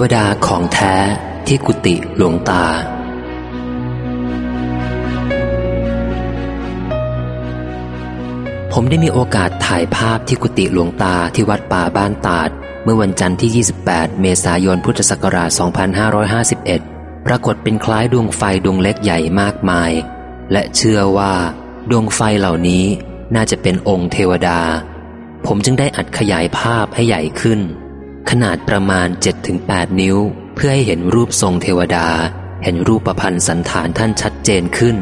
วดาของแท้ที่กุฏิหลวงตา ผมได้มีโอกาสถ่ายภาพที่กุฏิหลวงตาที่วัดป่าบ้านตาด เมื่อวันจันทร์ที่ 28 เมษายนพุทธศักราช 2551 ปรากฏเป็นคล้ายดวงไฟดวงเล็กใหญ่มากมาย และเชื่อว่า ดวงไฟเหล่านี้น่าจะเป็นองค์เทวดา ผมจึงได้อัดขยายภาพให้ใหญ่ขึ้น ขนาดประมาณ 7-8 นิ้ว เพื่อให้เห็นรูปทรงเทวดา เห็นรูปประพันธ์สันฐานท่านชัดเจนขึ้น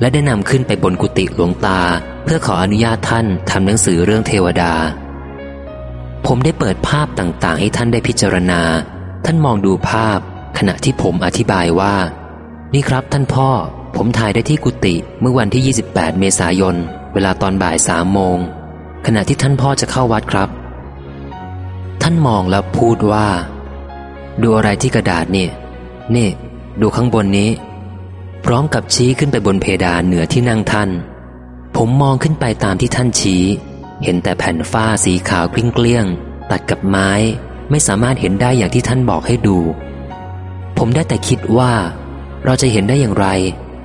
และได้นำขึ้นไปบนกุฏิหลวงตา เพื่อขออนุญาตท่านทำหนังสือเรื่องเทวดา ผมได้เปิดภาพต่างๆ ให้ท่านได้พิจารณา ท่านมองดูภาพ ขณะที่ผมอธิบายว่า นี่ครับท่านพ่อ ผมถ่ายได้ที่กุฏิเมื่อวันที่ 28 เมษายน เวลาตอนบ่ายสามโมงขณะที่ท่านพ่อจะเข้าวัดครับ ท่านมองแล้วพูดว่า ดูอะไรที่กระดาษนี่ นี่ ดูข้างบนนี้ พร้อมกับชี้ขึ้นไปบนเพดานเหนือที่นั่งท่าน ผมมองขึ้นไปตามที่ท่านชี้ เห็นแต่แผ่นฝ้าสีขาวกลิ้งเกลี้ยง ตัดกับไม้ ไม่สามารถเห็นได้อย่างที่ท่านบอกให้ดู ผมได้แต่คิดว่า เราจะเห็นได้อย่างไร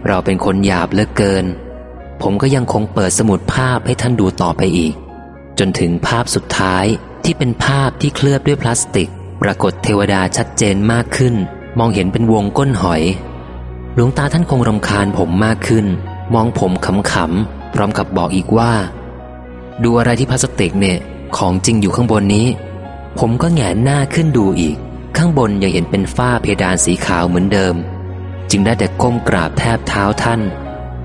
เราเป็นคนหยาบเหลือเกิน ผมก็ยังคงเปิดสมุดภาพให้ท่านดูต่อไปอีก จนถึงภาพสุดท้าย ที่เป็นภาพที่เคลือบด้วยพลาสติก ปรากฏเทวดาชัดเจนมากขึ้น มองเห็นเป็นวงก้นหอย หลวงตาท่านคงรำคาญผมมากขึ้น มองผมขำๆพร้อมกับบอกอีกว่า ดูอะไรที่พลาสติกเนี่ย ของจริงอยู่ข้างบนนี้ ผมก็แงนหน้าขึ้นดูอีก ข้างบนยังเห็นเป็นฝ้าเพดานสีขาวเหมือนเดิม จึงได้แต่ก้มกราบแทบเท้าท่าน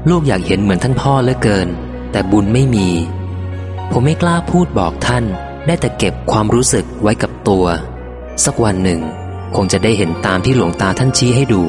ลูกอยากเห็นเหมือนท่านพ่อเหลือเกิน แต่บุญไม่มี ผมไม่กล้าพูดบอกท่าน ได้แต่เก็บความรู้สึกไว้กับตัว สักวันหนึ่ง คงจะได้เห็นตามที่หลวงตาท่านชี้ให้ดู